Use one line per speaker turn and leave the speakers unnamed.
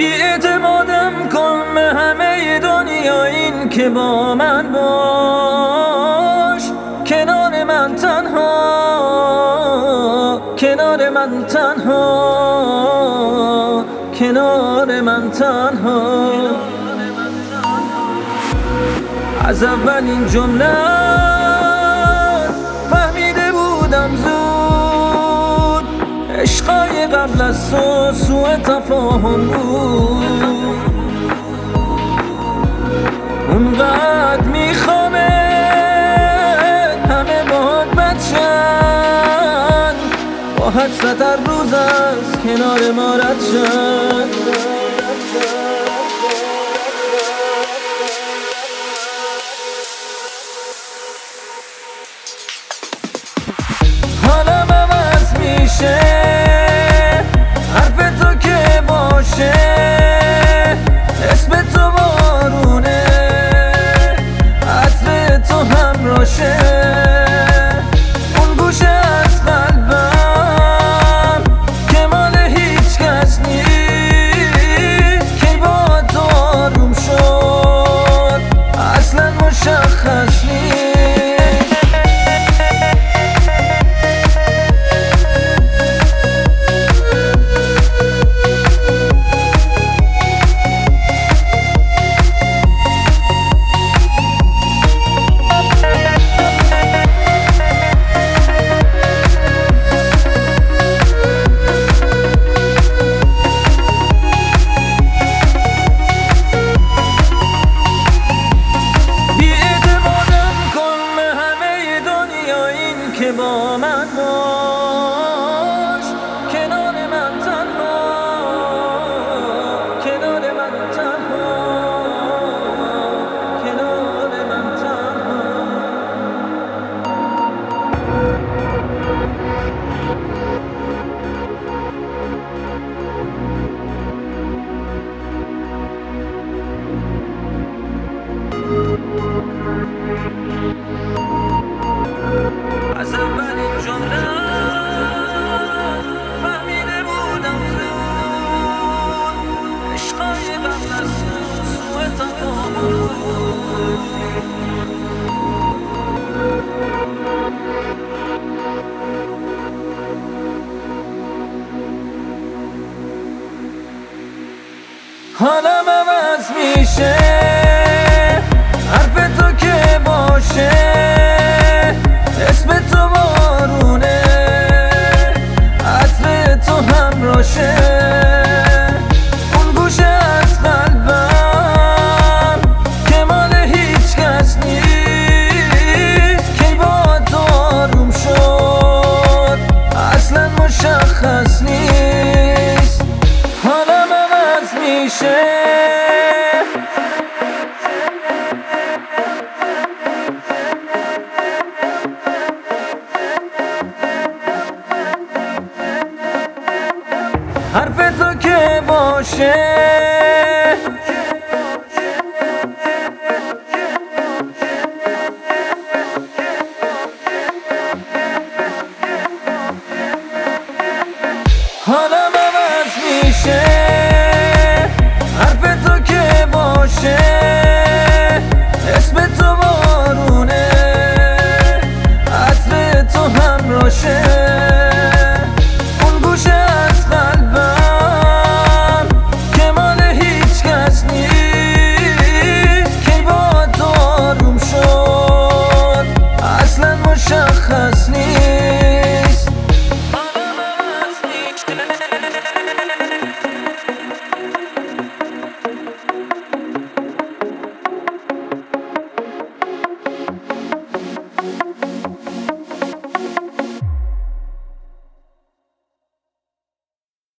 بی اعتمادم کن به همه دنیا این که با من باش. کنار من تنها کنار من تنها کنار من تنها. از اول این جمله فهمیده بودم زود عشقای قبل از تو سوء تفاهم بود. اونقدر میخوامه همه باهات بچن. با حد ستر روز از کنار ما رد شد. عوض میشه حالم عوض میشه. حرف تو که باشه. حالم عوض میشه. حرف تو که باشه.